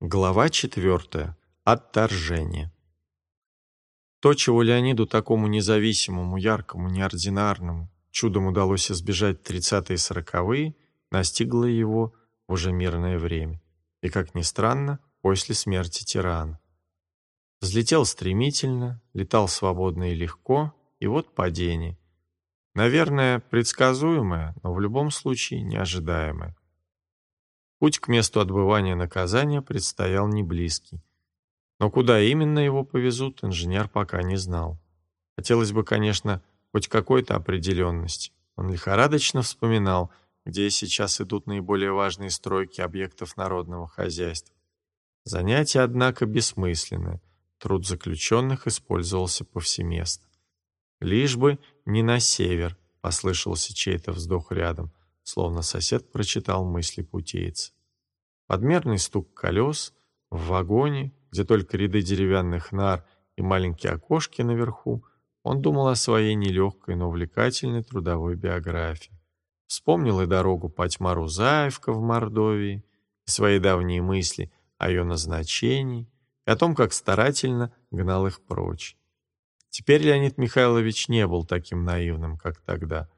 Глава четвертая. Отторжение. То, чего Леониду такому независимому, яркому, неординарному чудом удалось избежать в 30-е и 40-е, настигло его в уже мирное время. И, как ни странно, после смерти тирана. Взлетел стремительно, летал свободно и легко, и вот падение. Наверное, предсказуемое, но в любом случае неожидаемое. Путь к месту отбывания наказания предстоял не близкий. Но куда именно его повезут, инженер пока не знал. Хотелось бы, конечно, хоть какой-то определенности. Он лихорадочно вспоминал, где сейчас идут наиболее важные стройки объектов народного хозяйства. Занятие, однако, бессмысленное. Труд заключенных использовался повсеместно. «Лишь бы не на север», — послышался чей-то вздох рядом словно сосед прочитал мысли путейца. Подмерный стук колес в вагоне, где только ряды деревянных нар и маленькие окошки наверху, он думал о своей нелегкой, но увлекательной трудовой биографии. Вспомнил и дорогу по тьмару Заевка в Мордовии, и свои давние мысли о ее назначении, и о том, как старательно гнал их прочь. Теперь Леонид Михайлович не был таким наивным, как тогда.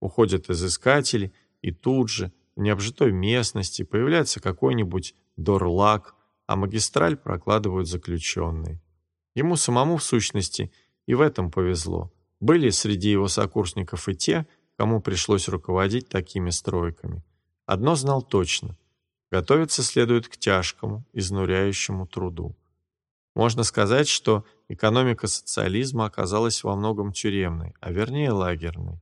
Уходят изыскатели — и тут же, в необжитой местности, появляется какой-нибудь дорлак, а магистраль прокладывают заключенные. Ему самому, в сущности, и в этом повезло. Были среди его сокурсников и те, кому пришлось руководить такими стройками. Одно знал точно – готовиться следует к тяжкому, изнуряющему труду. Можно сказать, что экономика социализма оказалась во многом тюремной, а вернее лагерной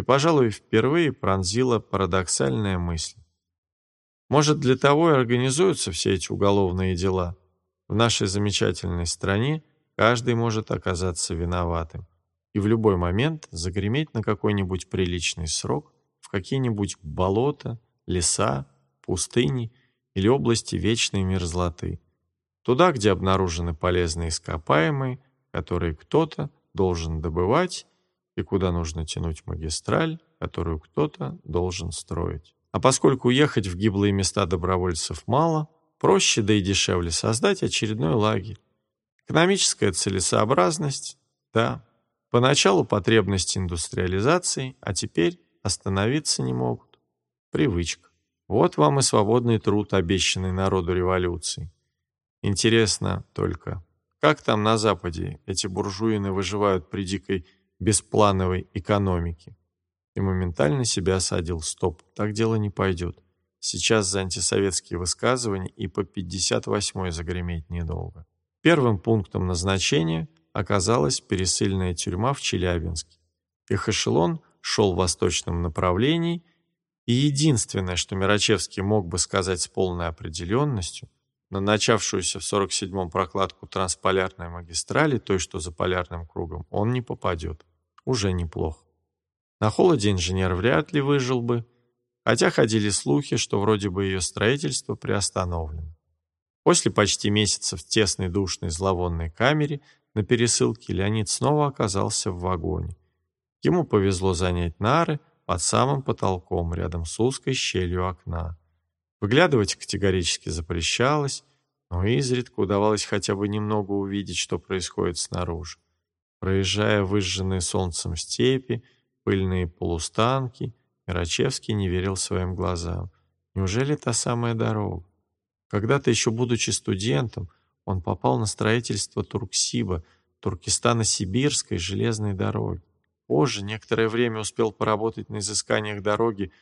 и, пожалуй, впервые пронзила парадоксальная мысль. Может, для того и организуются все эти уголовные дела. В нашей замечательной стране каждый может оказаться виноватым и в любой момент загреметь на какой-нибудь приличный срок в какие-нибудь болота, леса, пустыни или области вечной мерзлоты. Туда, где обнаружены полезные ископаемые, которые кто-то должен добывать и куда нужно тянуть магистраль, которую кто-то должен строить. А поскольку ехать в гиблые места добровольцев мало, проще да и дешевле создать очередной лагерь. Экономическая целесообразность, да. Поначалу потребность индустриализации, а теперь остановиться не могут. Привычка. Вот вам и свободный труд, обещанный народу революции. Интересно только, как там на Западе эти буржуины выживают при дикой бесплановой экономики. И моментально себя осадил. Стоп, так дело не пойдет. Сейчас за антисоветские высказывания и по 58-й загреметь недолго. Первым пунктом назначения оказалась пересыльная тюрьма в Челябинске. Их эшелон шел в восточном направлении, и единственное, что Мирачевский мог бы сказать с полной определенностью, на начавшуюся в 47-м прокладку трансполярной магистрали, той, что за полярным кругом, он не попадет уже неплохо. На холоде инженер вряд ли выжил бы, хотя ходили слухи, что вроде бы ее строительство приостановлено. После почти месяца в тесной душной зловонной камере на пересылке Леонид снова оказался в вагоне. Ему повезло занять нары под самым потолком, рядом с узкой щелью окна. Выглядывать категорически запрещалось, но изредка удавалось хотя бы немного увидеть, что происходит снаружи проезжая выжженные солнцем степи, пыльные полустанки, Мирачевский не верил своим глазам. Неужели та самая дорога? Когда-то еще будучи студентом, он попал на строительство Турксиба, Туркестано-Сибирской железной дороги. Позже некоторое время успел поработать на изысканиях дороги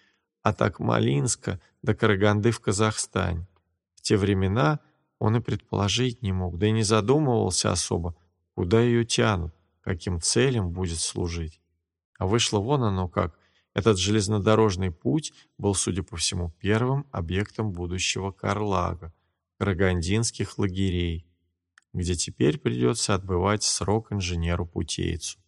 от Акмалинска до Караганды в Казахстане. В те времена он и предположить не мог, да и не задумывался особо, куда ее тянут каким целям будет служить. А вышло вон оно как. Этот железнодорожный путь был, судя по всему, первым объектом будущего Карлага, карагандинских лагерей, где теперь придется отбывать срок инженеру-путейцу.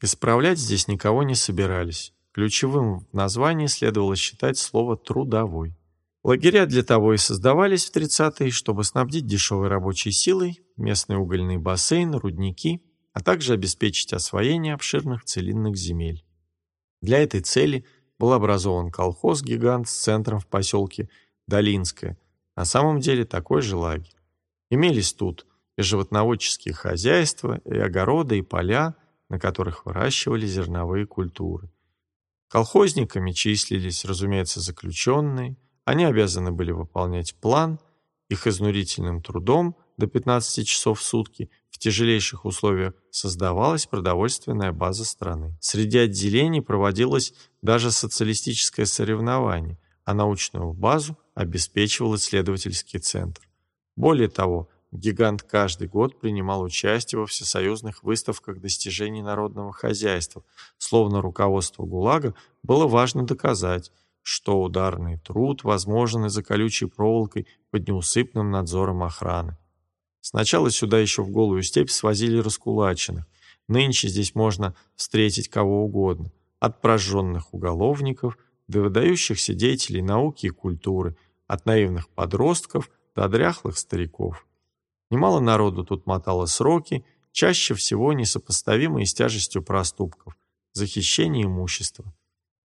Исправлять здесь никого не собирались. Ключевым в названии следовало считать слово «трудовой». Лагеря для того и создавались в 30-е, чтобы снабдить дешевой рабочей силой местный угольный бассейн, рудники – а также обеспечить освоение обширных целинных земель. Для этой цели был образован колхоз-гигант с центром в поселке Долинское, На самом деле такой же лагерь. Имелись тут и животноводческие хозяйства, и огороды, и поля, на которых выращивали зерновые культуры. Колхозниками числились, разумеется, заключенные, они обязаны были выполнять план, их изнурительным трудом до 15 часов в сутки в тяжелейших условиях создавалась продовольственная база страны. Среди отделений проводилось даже социалистическое соревнование, а научную базу обеспечивал исследовательский центр. Более того, гигант каждый год принимал участие во всесоюзных выставках достижений народного хозяйства, словно руководство ГУЛАГа было важно доказать, что ударный труд возможен и за колючей проволокой под неусыпным надзором охраны. Сначала сюда еще в голую степь свозили раскулаченных. Нынче здесь можно встретить кого угодно, от прожженных уголовников до выдающихся деятелей науки и культуры, от наивных подростков до дряхлых стариков. Немало народу тут мотало сроки, чаще всего несопоставимые с тяжестью проступков, захищение имущества.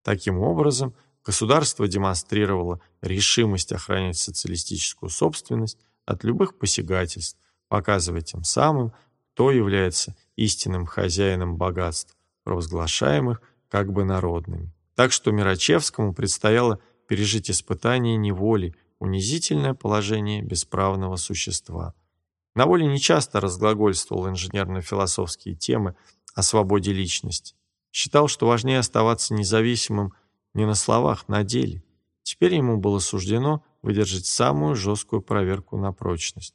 Таким образом, государство демонстрировало решимость охранять социалистическую собственность от любых посягательств, показывая тем самым, кто является истинным хозяином богатств, провозглашаемых как бы народными. Так что Мирачевскому предстояло пережить испытание неволи, унизительное положение бесправного существа. На воле нечасто разглагольствовал инженерно-философские темы о свободе личности. Считал, что важнее оставаться независимым не на словах, на деле. Теперь ему было суждено выдержать самую жесткую проверку на прочность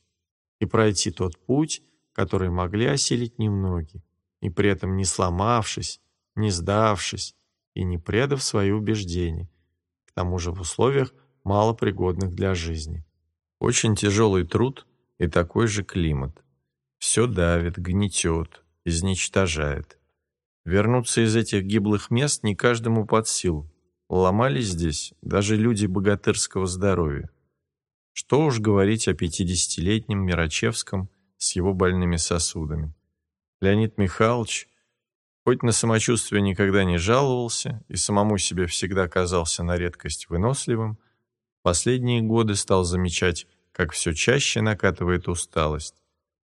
и пройти тот путь, который могли осилить немногие, и при этом не сломавшись, не сдавшись и не предав свои убеждения, к тому же в условиях, малопригодных для жизни. Очень тяжелый труд и такой же климат. Все давит, гнетет, изничтожает. Вернуться из этих гиблых мест не каждому под силу. Ломались здесь даже люди богатырского здоровья. Что уж говорить о 50-летнем Мирачевском с его больными сосудами. Леонид Михайлович, хоть на самочувствие никогда не жаловался и самому себе всегда казался на редкость выносливым, последние годы стал замечать, как все чаще накатывает усталость.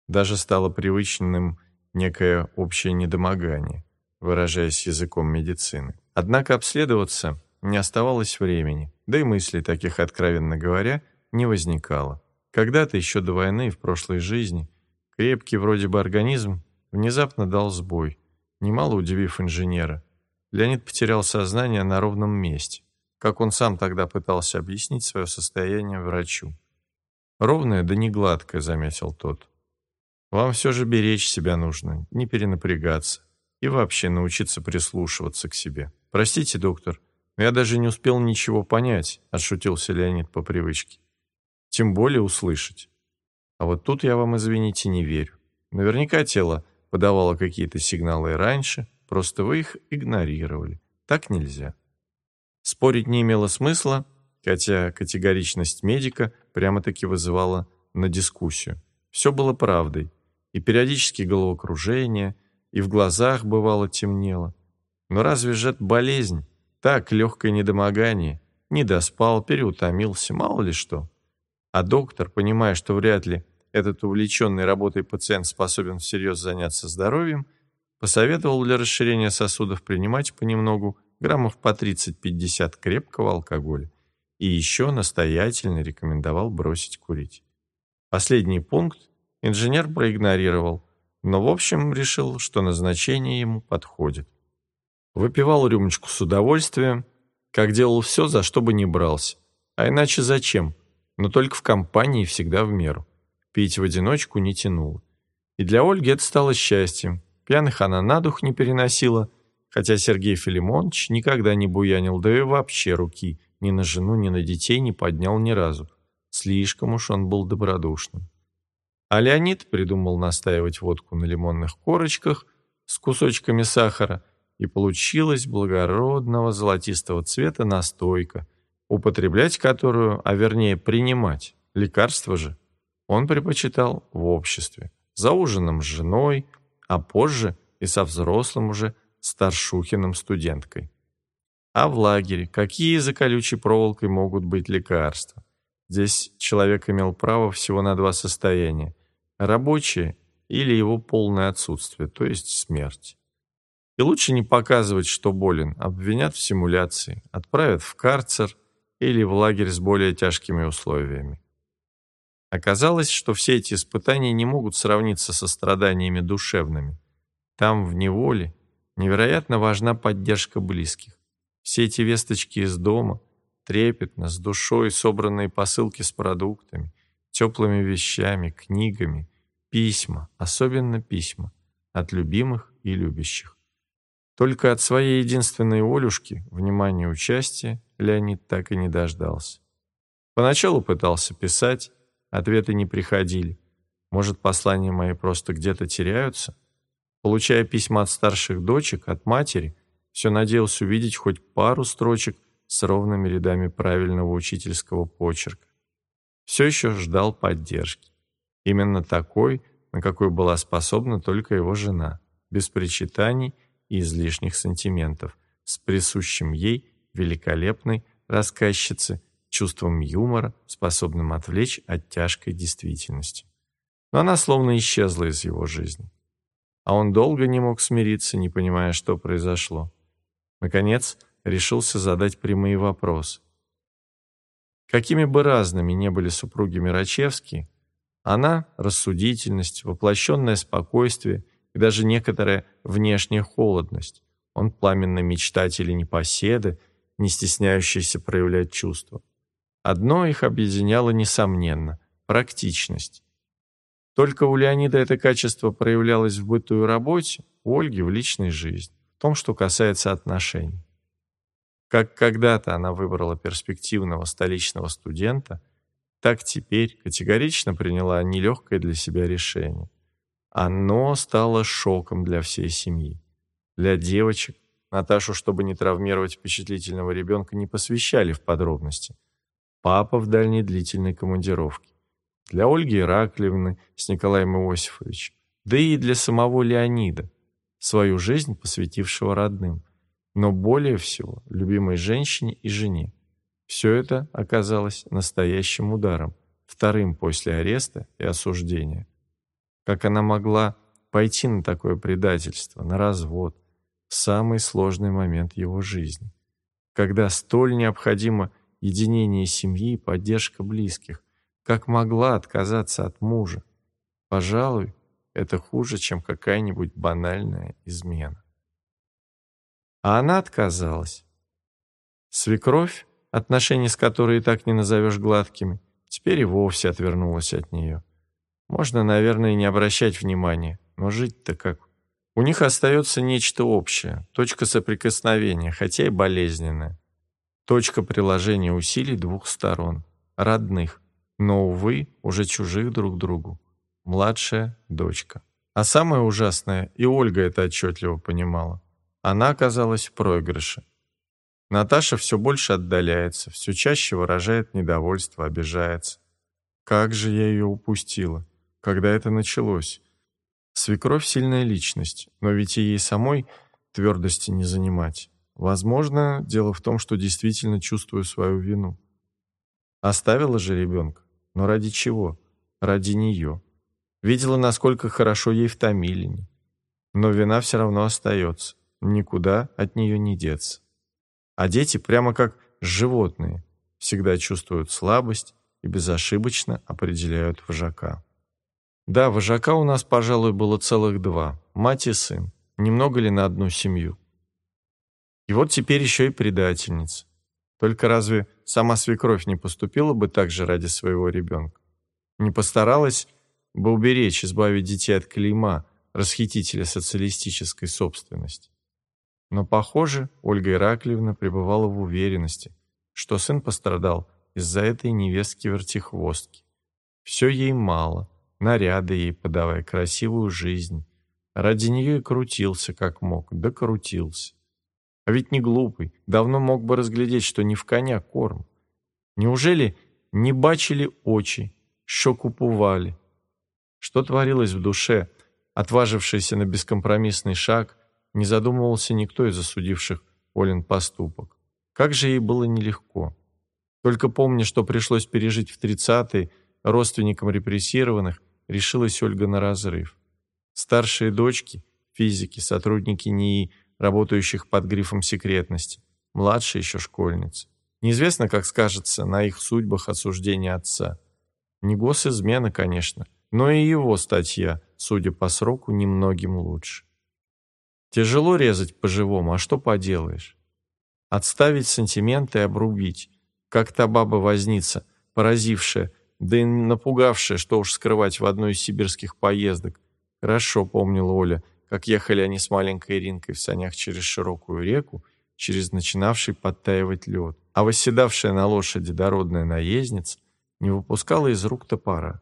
Даже стало привычным некое общее недомогание, выражаясь языком медицины. Однако обследоваться не оставалось времени, да и мыслей таких, откровенно говоря, не возникало. Когда-то еще до войны в прошлой жизни крепкий вроде бы организм внезапно дал сбой, немало удивив инженера. Леонид потерял сознание на ровном месте, как он сам тогда пытался объяснить свое состояние врачу. «Ровное да не гладкое», — заметил тот. «Вам все же беречь себя нужно, не перенапрягаться и вообще научиться прислушиваться к себе. Простите, доктор, но я даже не успел ничего понять», — отшутился Леонид по привычке тем более услышать. А вот тут я вам, извините, не верю. Наверняка тело подавало какие-то сигналы раньше, просто вы их игнорировали. Так нельзя. Спорить не имело смысла, хотя категоричность медика прямо-таки вызывала на дискуссию. Все было правдой. И периодически головокружение, и в глазах бывало темнело. Но разве же это болезнь? Так, легкое недомогание. Не доспал, переутомился, мало ли что. А доктор, понимая, что вряд ли этот увлеченный работой пациент способен всерьез заняться здоровьем, посоветовал для расширения сосудов принимать понемногу граммов по 30-50 крепкого алкоголя и еще настоятельно рекомендовал бросить курить. Последний пункт инженер проигнорировал, но в общем решил, что назначение ему подходит. Выпивал рюмочку с удовольствием, как делал все, за что бы не брался. А иначе зачем? Но только в компании всегда в меру. Пить в одиночку не тянуло. И для Ольги это стало счастьем. Пьяных она на дух не переносила, хотя Сергей Филимонович никогда не буянил, да и вообще руки ни на жену, ни на детей не поднял ни разу. Слишком уж он был добродушным. А Леонид придумал настаивать водку на лимонных корочках с кусочками сахара, и получилась благородного золотистого цвета настойка – употреблять которую, а вернее принимать, лекарства же, он предпочитал в обществе, за ужином с женой, а позже и со взрослым уже старшухиным студенткой. А в лагере какие за колючей проволокой могут быть лекарства? Здесь человек имел право всего на два состояния – рабочее или его полное отсутствие, то есть смерть. И лучше не показывать, что болен, обвинят в симуляции, отправят в карцер или в лагерь с более тяжкими условиями. Оказалось, что все эти испытания не могут сравниться со страданиями душевными. Там, в неволе, невероятно важна поддержка близких. Все эти весточки из дома, трепетно, с душой собранные посылки с продуктами, теплыми вещами, книгами, письма, особенно письма, от любимых и любящих. Только от своей единственной Олюшки, внимания и участия, Леонид так и не дождался. Поначалу пытался писать, ответы не приходили. Может, послания мои просто где-то теряются? Получая письма от старших дочек, от матери, все надеялся увидеть хоть пару строчек с ровными рядами правильного учительского почерка. Все еще ждал поддержки. Именно такой, на какой была способна только его жена, без причитаний излишних сантиментов, с присущим ей великолепной рассказчицы чувством юмора, способным отвлечь от тяжкой действительности. Но она словно исчезла из его жизни. А он долго не мог смириться, не понимая, что произошло. Наконец, решился задать прямые вопросы. Какими бы разными не были супруги Мирачевские, она — рассудительность, воплощенное спокойствие и даже некоторая внешняя холодность. Он пламенно мечтатель и непоседы, не стесняющийся проявлять чувства. Одно их объединяло несомненно — практичность. Только у Леонида это качество проявлялось в быту и работе, у Ольги в личной жизни, в том, что касается отношений. Как когда-то она выбрала перспективного столичного студента, так теперь категорично приняла нелегкое для себя решение. Оно стало шоком для всей семьи. Для девочек Наташу, чтобы не травмировать впечатлительного ребенка, не посвящали в подробности. Папа в дальней длительной командировке. Для Ольги Ираклевны с Николаем Иосифовичем. Да и для самого Леонида, свою жизнь посвятившего родным но более всего любимой женщине и жене. Все это оказалось настоящим ударом, вторым после ареста и осуждения. Как она могла пойти на такое предательство, на развод, самый сложный момент его жизни, когда столь необходимо единение семьи и поддержка близких, как могла отказаться от мужа. Пожалуй, это хуже, чем какая-нибудь банальная измена а она отказалась. Свекровь, отношения с которой и так не назовешь гладкими, теперь и вовсе отвернулась от нее. Можно, наверное, не обращать внимания, но жить-то как? У них остается нечто общее, точка соприкосновения, хотя и болезненная. Точка приложения усилий двух сторон, родных, но, увы, уже чужих друг другу. Младшая дочка. А самое ужасное, и Ольга это отчетливо понимала, она оказалась в проигрыше. Наташа все больше отдаляется, все чаще выражает недовольство, обижается. Как же я ее упустила, когда это началось? Свекровь — сильная личность, но ведь и ей самой твердости не занимать. Возможно, дело в том, что действительно чувствую свою вину. Оставила же ребенка, но ради чего? Ради нее. Видела, насколько хорошо ей в Томилине. Но вина все равно остается никуда от нее не деться. А дети прямо как животные, всегда чувствуют слабость и безошибочно определяют вожака. Да, вожака у нас, пожалуй, было целых два, мать и сын, немного ли на одну семью. И вот теперь еще и предательница. Только разве сама свекровь не поступила бы так же ради своего ребенка? Не постаралась бы уберечь, избавить детей от клейма, расхитителя социалистической собственности? Но, похоже, Ольга Ираклиевна пребывала в уверенности, что сын пострадал из-за этой невестки-вертихвостки. Все ей мало, наряды ей подавая, красивую жизнь. Ради нее и крутился, как мог, да крутился. А ведь не глупый, давно мог бы разглядеть, что не в коня корм. Неужели не бачили очи, що купували? Что творилось в душе, отважившейся на бескомпромиссный шаг, не задумывался никто из осудивших Олин поступок. Как же ей было нелегко. Только помня, что пришлось пережить в 30-е родственникам репрессированных, решилась Ольга на разрыв. Старшие дочки, физики, сотрудники НИИ, работающих под грифом секретности, младшие еще школьницы. Неизвестно, как скажется на их судьбах осуждение отца. Не госизмена, конечно, но и его статья, судя по сроку, немногим лучше. Тяжело резать по-живому, а что поделаешь? Отставить сантименты и обрубить, как та баба-возница, поразившая, да и напугавшая, что уж скрывать в одной из сибирских поездок. Хорошо помнила Оля, как ехали они с маленькой Иринкой в санях через широкую реку, через начинавший подтаивать лед, а восседавшая на лошади дородная наездница не выпускала из рук топора.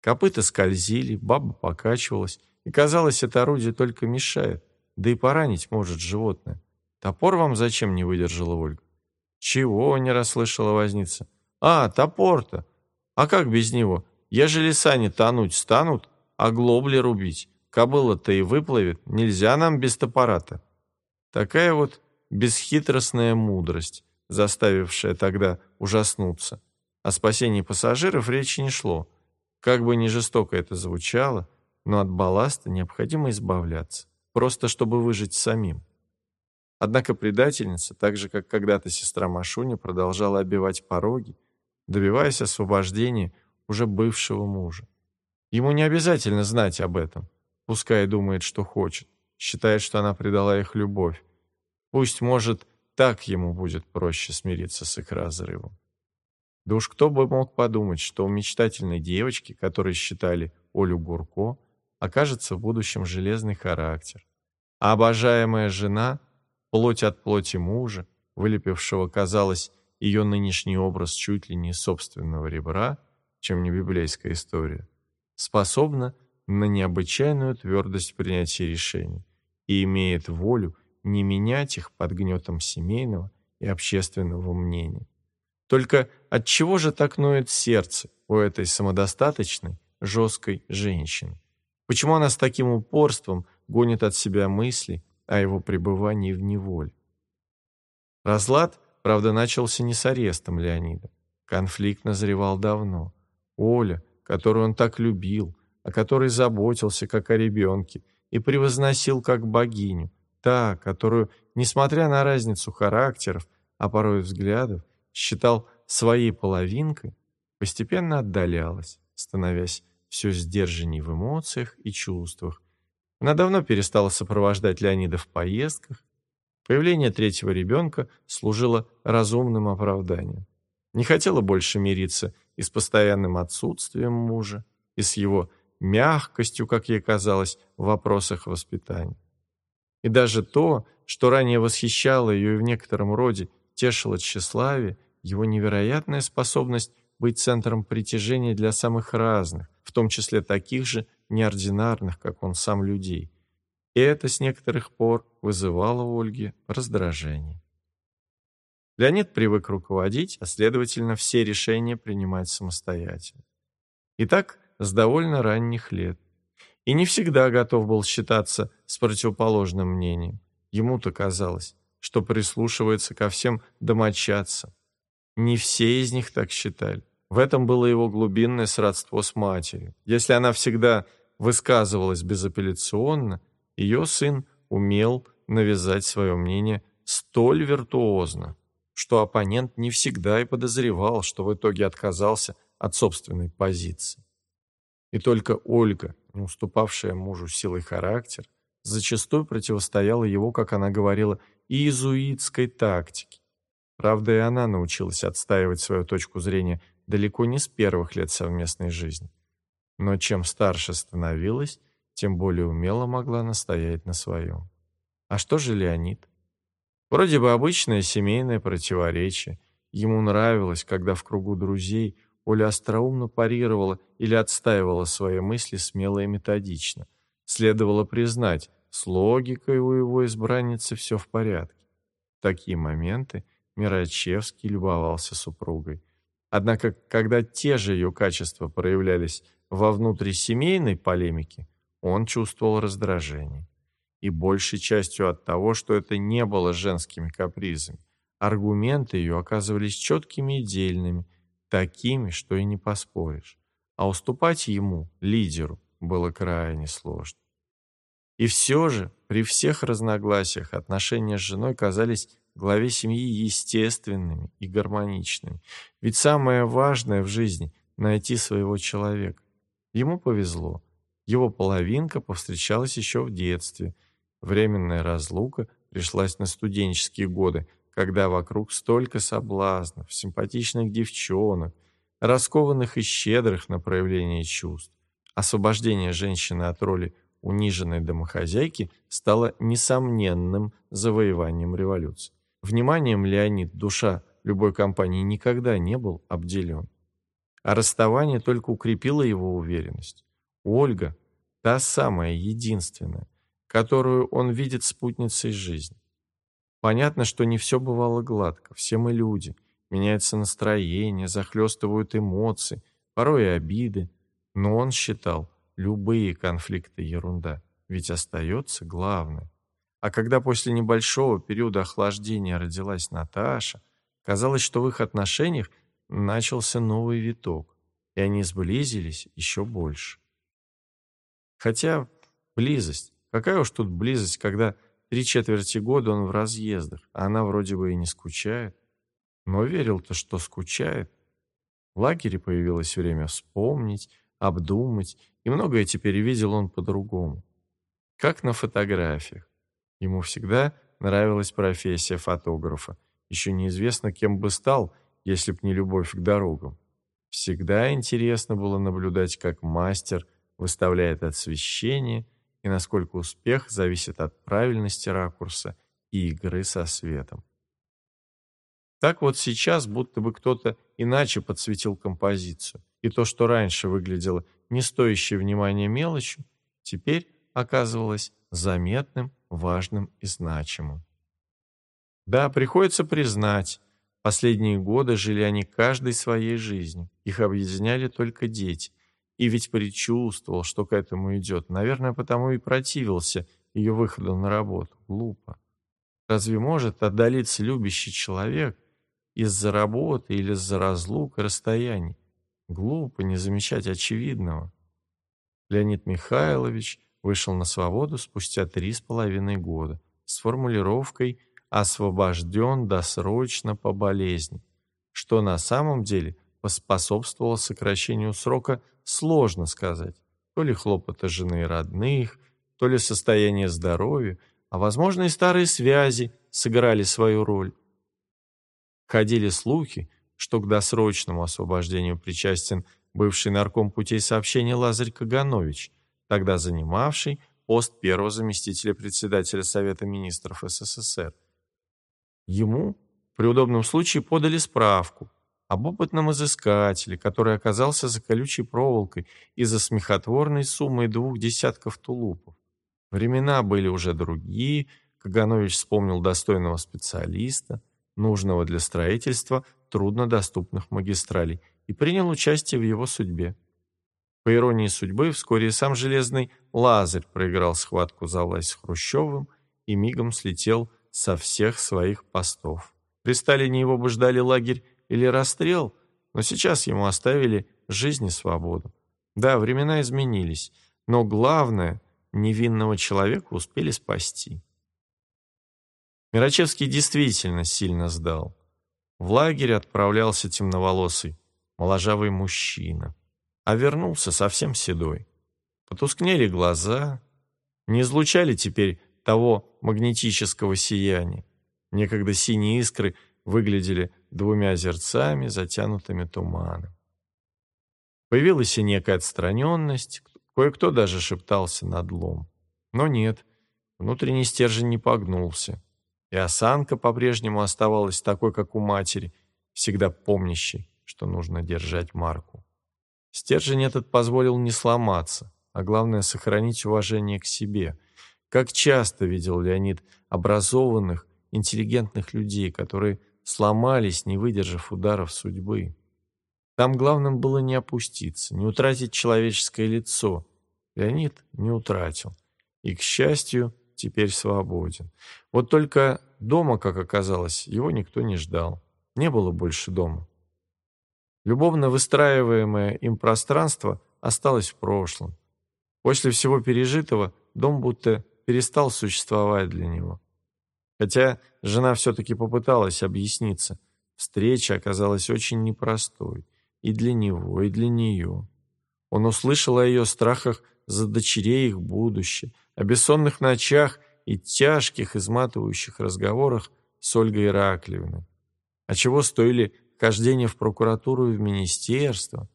Копыта скользили, баба покачивалась, и, казалось, это орудие только мешает, да и поранить может животное. Топор вам зачем не выдержала Ольга? Чего не расслышала возница? А, топор-то! А как без него? Ежели сани тонуть станут, а глобли рубить, кобыла-то и выплывет, нельзя нам без топора-то. Такая вот бесхитростная мудрость, заставившая тогда ужаснуться. О спасении пассажиров речи не шло. Как бы ни жестоко это звучало, но от балласта необходимо избавляться, просто чтобы выжить самим. Однако предательница, так же, как когда-то сестра Машуня, продолжала обивать пороги, добиваясь освобождения уже бывшего мужа. Ему не обязательно знать об этом, пускай думает, что хочет, считает, что она предала их любовь, Пусть, может, так ему будет проще смириться с их разрывом. Да уж кто бы мог подумать, что у мечтательной девочки, которую считали Олю Гурко, окажется в будущем железный характер. А обожаемая жена, плоть от плоти мужа, вылепившего, казалось, ее нынешний образ чуть ли не собственного ребра, чем не библейская история, способна на необычайную твердость принятия решений и имеет волю не менять их под гнетом семейного и общественного мнения. Только от чего же так ноет сердце у этой самодостаточной, жесткой женщины? Почему она с таким упорством гонит от себя мысли о его пребывании в неволе? Разлад, правда, начался не с арестом Леонида. Конфликт назревал давно. Оля, которую он так любил, о которой заботился как о ребенке и превозносил как богиню, та, которую, несмотря на разницу характеров, а порой взглядов, считал своей половинкой, постепенно отдалялась, становясь все сдержанней в эмоциях и чувствах. Она давно перестала сопровождать Леонида в поездках. Появление третьего ребенка служило разумным оправданием. Не хотела больше мириться и с постоянным отсутствием мужа, и с его мягкостью, как ей казалось, в вопросах воспитания. И даже то, что ранее восхищало ее и в некотором роде тешило тщеславие, его невероятная способность быть центром притяжения для самых разных, в том числе таких же неординарных, как он сам, людей. И это с некоторых пор вызывало у Ольги раздражение. Леонид привык руководить, а следовательно, все решения принимать самостоятельно. И так с довольно ранних лет и не всегда готов был считаться с противоположным мнением. Ему-то казалось, что прислушивается ко всем домочадцам. Не все из них так считали. В этом было его глубинное сродство с матерью. Если она всегда высказывалась безапелляционно, ее сын умел навязать свое мнение столь виртуозно, что оппонент не всегда и подозревал, что в итоге отказался от собственной позиции. И только Ольга, не уступавшая мужу силой характер, зачастую противостояла его, как она говорила, иезуитской тактике. Правда, и она научилась отстаивать свою точку зрения далеко не с первых лет совместной жизни. Но чем старше становилась, тем более умело могла настоять на своем. А что же Леонид? Вроде бы обычное семейное противоречие. Ему нравилось, когда в кругу друзей Оля остроумно парировала или отстаивала свои мысли смело и методично. Следовало признать, с логикой у его избранницы все в порядке. В такие моменты Мирачевский любовался супругой. Однако, когда те же ее качества проявлялись во внутрисемейной полемике, он чувствовал раздражение. И большей частью от того, что это не было женскими капризами, Аргументы ее оказывались четкими и дельными, такими, что и не поспоришь. А уступать ему, лидеру, было крайне сложно. И все же, при всех разногласиях, отношения с женой казались главе семьи естественными и гармоничными. Ведь самое важное в жизни — найти своего человека. Ему повезло. Его половинка повстречалась еще в детстве. Временная разлука пришлась на студенческие годы, когда вокруг столько соблазнов, симпатичных девчонок, раскованных и щедрых на проявление чувств. Освобождение женщины от роли униженной домохозяйки стало несомненным завоеванием революции. Вниманием Леонид, душа любой компании, никогда не был обделен. А расставание только укрепило его уверенность. Ольга – та самая единственная, которую он видит спутницей жизни. Понятно, что не все бывало гладко, все мы люди, меняется настроение, захлестывают эмоции, порой и обиды, но он считал, любые конфликты ерунда, ведь остается главное. А когда после небольшого периода охлаждения родилась Наташа, казалось, что в их отношениях начался новый виток, и они сблизились еще больше. Хотя близость, какая уж тут близость, когда три четверти года он в разъездах, а она вроде бы и не скучает. Но верил-то, что скучает. В лагере появилось время вспомнить, обдумать, и многое теперь видел он по-другому. Как на фотографиях. Ему всегда нравилась профессия фотографа. Еще неизвестно, кем бы стал, если б не любовь к дорогам. Всегда интересно было наблюдать, как мастер выставляет освещение и насколько успех зависит от правильности ракурса и игры со светом. Так вот сейчас будто бы кто-то иначе подсветил композицию, и то, что раньше выглядело не стоящей внимания мелочью, теперь оказывалось заметным важным и значимым. Да, приходится признать, последние годы жили они каждой своей жизнью, их объединяли только дети, и ведь предчувствовал, что к этому идет, наверное, потому и противился ее выходу на работу. Глупо. Разве может отдалиться любящий человек из-за работы или из-за разлук и расстояний? Глупо не замечать очевидного. Леонид Михайлович вышел на свободу спустя три с половиной года с формулировкой «освобожден досрочно по болезни», что на самом деле поспособствовало сокращению срока, сложно сказать. То ли хлопоты жены и родных, то ли состояние здоровья, а, возможно, и старые связи сыграли свою роль. Ходили слухи, что к досрочному освобождению причастен бывший нарком путей сообщения Лазарь Каганович – тогда занимавший пост первого заместителя председателя Совета министров СССР. Ему при удобном случае подали справку об опытном изыскателе, который оказался за колючей проволокой и за смехотворной суммой двух десятков тулупов. Времена были уже другие, Каганович вспомнил достойного специалиста, нужного для строительства труднодоступных магистралей, и принял участие в его судьбе. По иронии судьбы, вскоре сам Железный Лазарь проиграл схватку за власть с Хрущевым и мигом слетел со всех своих постов. При Сталине его бы ждали лагерь или расстрел, но сейчас ему оставили жизнь и свободу. Да, времена изменились, но главное, невинного человека успели спасти. Мирачевский действительно сильно сдал. В лагерь отправлялся темноволосый, моложавый мужчина а вернулся совсем седой. Потускнели глаза, не излучали теперь того магнетического сияния. Некогда синие искры выглядели двумя озерцами, затянутыми туманом. Появилась и некая отстраненность, кое-кто даже шептался над лом. Но нет, внутренний стержень не погнулся, и осанка по-прежнему оставалась такой, как у матери, всегда помнящей, что нужно держать марку. Стержень этот позволил не сломаться, а главное сохранить уважение к себе. Как часто видел Леонид образованных, интеллигентных людей, которые сломались, не выдержав ударов судьбы. Там главным было не опуститься, не утратить человеческое лицо. Леонид не утратил. И, к счастью, теперь свободен. Вот только дома, как оказалось, его никто не ждал. Не было больше дома. Любовно выстраиваемое им пространство осталось в прошлом. После всего пережитого дом будто перестал существовать для него. Хотя жена все-таки попыталась объясниться. Встреча оказалась очень непростой. И для него, и для нее. Он услышал о ее страхах за дочерей их будущее, о бессонных ночах и тяжких, изматывающих разговорах с Ольгой Ираклиевной. А чего стоили хождение в прокуратуру и в министерство?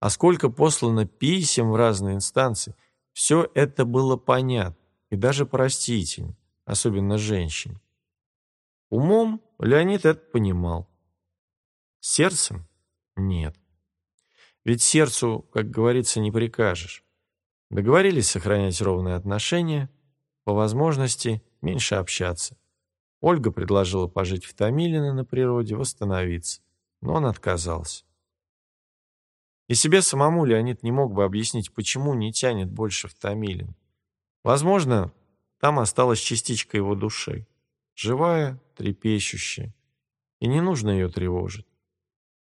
А сколько послано писем в разные инстанции? Все это было понятно и даже простительно, особенно женщине. Умом Леонид это понимал. Сердцем – нет. Ведь сердцу, как говорится, не прикажешь. Договорились сохранять ровные отношения, по возможности меньше общаться. Ольга предложила пожить в Томилино на природе, восстановиться, но он отказался. И себе самому Леонид не мог бы объяснить, почему не тянет больше в Томилин. Возможно, там осталась частичка его души, живая, трепещущая, и не нужно ее тревожить.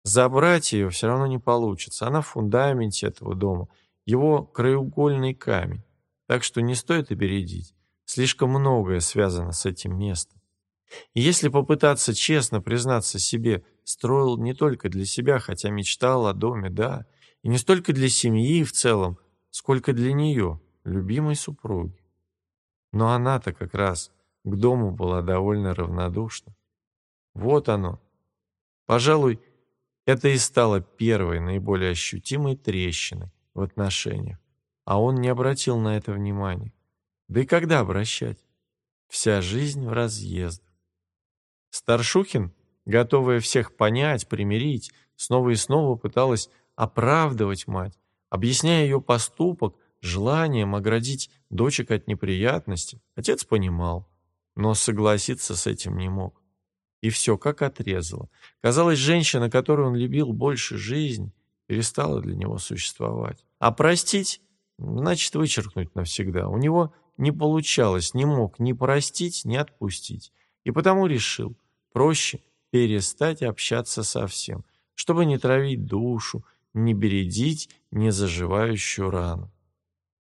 Забрать ее все равно не получится, она в фундаменте этого дома – его краеугольный камень, так что не стоит обередить. Слишком многое связано с этим местом. И если попытаться честно признаться себе, строил не только для себя, хотя мечтал о доме, да, и не столько для семьи в целом, сколько для нее, любимой супруги. Но она-то как раз к дому была довольно равнодушна. Вот оно. Пожалуй, это и стало первой, наиболее ощутимой трещиной, в отношениях, а он не обратил на это внимания. Да и когда обращать? Вся жизнь в разъездах. Старшухин, готовая всех понять, примирить, снова и снова пыталась оправдывать мать, объясняя ее поступок желанием оградить дочек от неприятностей. Отец понимал, но согласиться с этим не мог. И все как отрезало. Казалось, женщина, которую он любил больше жизни, перестала для него существовать. А простить значит вычеркнуть навсегда. У него не получалось, не мог ни простить, ни отпустить. И потому решил, проще перестать общаться совсем, чтобы не травить душу, не бередить незаживающую рану.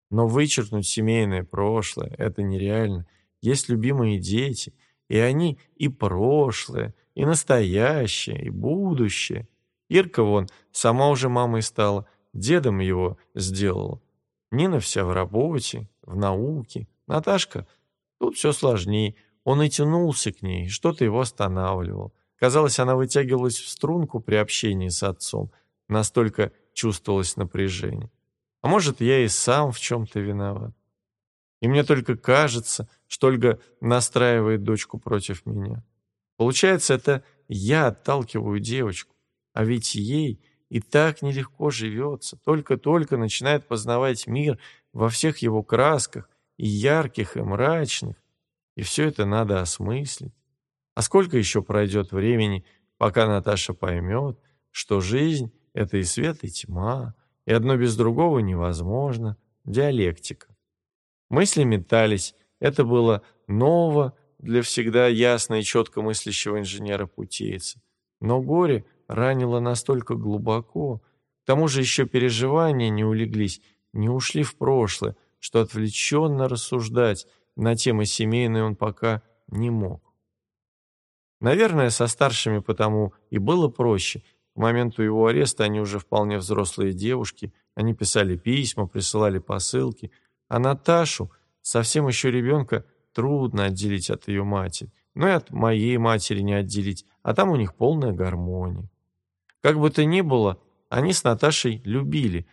Но вычеркнуть семейное прошлое – это нереально. Есть любимые дети, и они и прошлое, и настоящее, и будущее. Ирка вон сама уже мамой стала – дедом его сделал. Нина вся в работе, в науке. Наташка, тут все сложнее. Он и тянулся к ней, что-то его останавливал. Казалось, она вытягивалась в струнку при общении с отцом. Настолько чувствовалось напряжение. А может, я и сам в чем-то виноват. И мне только кажется, что Ольга настраивает дочку против меня. Получается, это я отталкиваю девочку, а ведь ей и так нелегко живется, только-только начинает познавать мир во всех его красках, и ярких, и мрачных, и все это надо осмыслить. А сколько еще пройдет времени, пока Наташа поймет, что жизнь — это и свет, и тьма, и одно без другого невозможно, диалектика. Мысли метались, это было ново для всегда ясно и четко мыслящего инженера-путейца. Но горе — ранило настолько глубоко, к тому же еще переживания не улеглись, не ушли в прошлое, что отвлеченно рассуждать на темы семейные он пока не мог. Наверное, со старшими потому и было проще. К моменту его ареста они уже вполне взрослые девушки, они писали письма, присылали посылки, а Наташу, совсем еще ребенка, трудно отделить от ее матери. Но и от моей матери не отделить, а там у них полная гармония. Как бы то ни было, они с Наташей любили,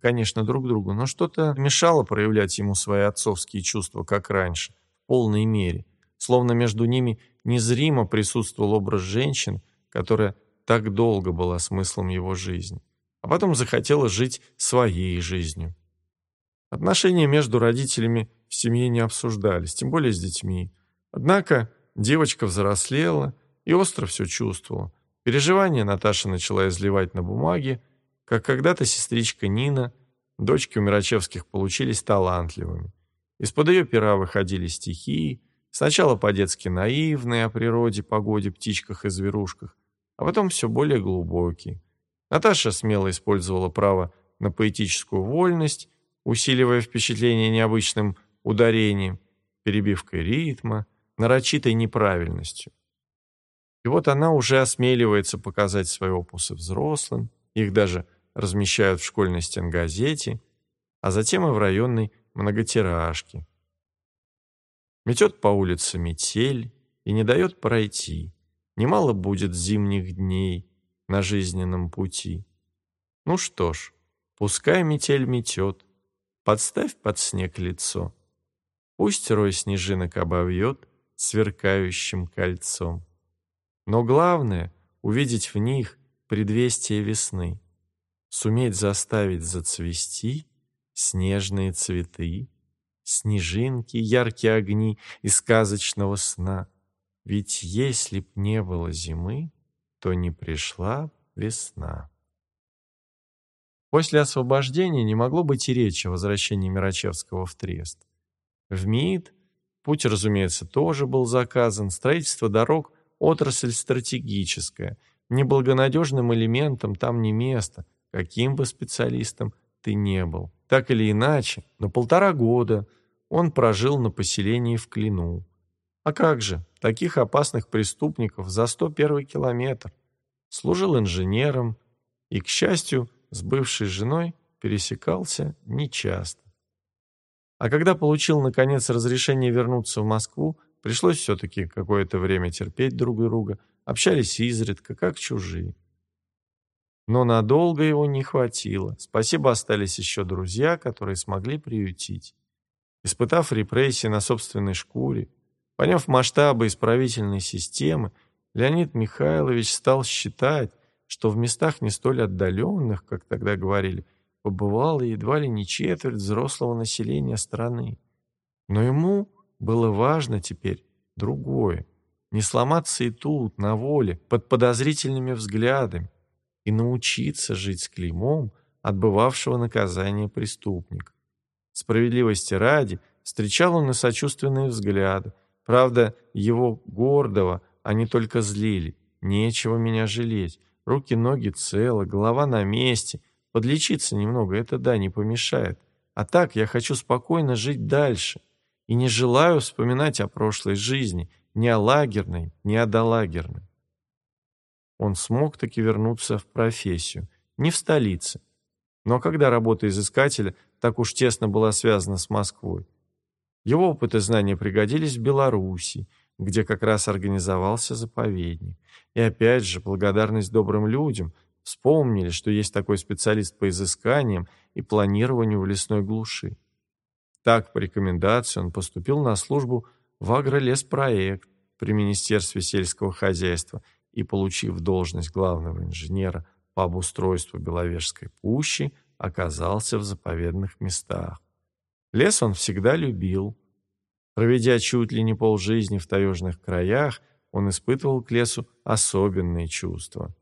конечно, друг друга, но что-то мешало проявлять ему свои отцовские чувства, как раньше, в полной мере. Словно между ними незримо присутствовал образ женщин, которая так долго была смыслом его жизни, а потом захотела жить своей жизнью. Отношения между родителями в семье не обсуждались, тем более с детьми. Однако девочка взрослела и остро все чувствовала. Переживания Наташа начала изливать на бумаге, как когда-то сестричка Нина, дочки у Мирачевских получились талантливыми. Из-под ее пера выходили стихи, сначала по-детски наивные о природе, погоде, птичках и зверушках, а потом все более глубокие. Наташа смело использовала право на поэтическую вольность, усиливая впечатление необычным ударением, перебивкой ритма, нарочитой неправильностью. И вот она уже осмеливается показать свои опусы взрослым, их даже размещают в школьной стенгазете, а затем и в районной многотиражке. Метет по улице метель и не дает пройти. Немало будет зимних дней на жизненном пути. Ну что ж, пускай метель метет, подставь под снег лицо. Пусть рой снежинок обовьет сверкающим кольцом. Но главное — увидеть в них предвестие весны, суметь заставить зацвести снежные цветы, снежинки, яркие огни из сказочного сна. Ведь если б не было зимы, то не пришла весна. После освобождения не могло быть и речи о возвращении Мирачевского в Трест. В МИД путь, разумеется, тоже был заказан. Строительство дорог – отрасль стратегическая. Неблагонадежным элементом там не место, каким бы специалистом ты не был. Так или иначе, на полтора года он прожил на поселении в Клину. А как же, таких опасных преступников за 101 километр. Служил инженером и, к счастью, с бывшей женой пересекался нечасто. А когда получил, наконец, разрешение вернуться в Москву, пришлось все-таки какое-то время терпеть друг друга, общались изредка, как чужие. Но надолго его не хватило. Спасибо остались еще друзья, которые смогли приютить. Испытав репрессии на собственной шкуре, поняв масштабы исправительной системы, Леонид Михайлович стал считать, что в местах не столь отдаленных, как тогда говорили, побывало едва ли не четверть взрослого населения страны. Но ему было важно теперь другое. Не сломаться и тут, на воле, под подозрительными взглядами, и научиться жить с клеймом отбывавшего наказания преступника. Справедливости ради, встречал он и сочувственные взгляды. Правда, его гордого они только злили. Нечего меня жалеть. Руки-ноги целы, голова на месте — Подлечиться немного, это да, не помешает. А так я хочу спокойно жить дальше. И не желаю вспоминать о прошлой жизни, ни о лагерной, ни о долагерной. Он смог таки вернуться в профессию. Не в столице. Но когда работа изыскателя так уж тесно была связана с Москвой. Его опыт и знания пригодились в Белоруссии, где как раз организовался заповедник. И опять же, благодарность добрым людям – Вспомнили, что есть такой специалист по изысканиям и планированию в лесной глуши. Так, по рекомендации, он поступил на службу в агролеспроект при Министерстве сельского хозяйства и, получив должность главного инженера по обустройству Беловежской пущи, оказался в заповедных местах. Лес он всегда любил. Проведя чуть ли не полжизни в таежных краях, он испытывал к лесу особенные чувства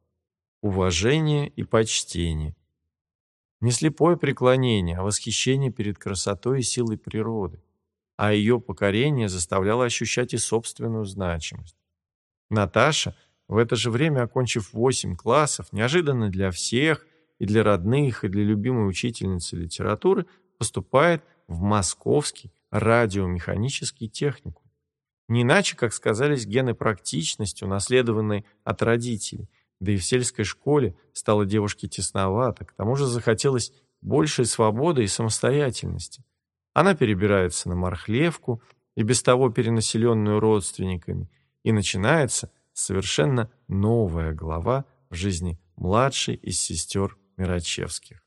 уважение и почтение. Не слепое преклонение, а восхищение перед красотой и силой природы, а ее покорение заставляло ощущать и собственную значимость. Наташа, в это же время окончив восемь классов, неожиданно для всех, и для родных, и для любимой учительницы литературы, поступает в Московский радиомеханический техникум. Не иначе, как сказались гены практичности, унаследованные от родителей – да и в сельской школе стало девушке тесновато, к тому же захотелось большей свободы и самостоятельности. Она перебирается на Мархлевку, и без того перенаселенную родственниками, и начинается совершенно новая глава в жизни младшей из сестер Мирачевских.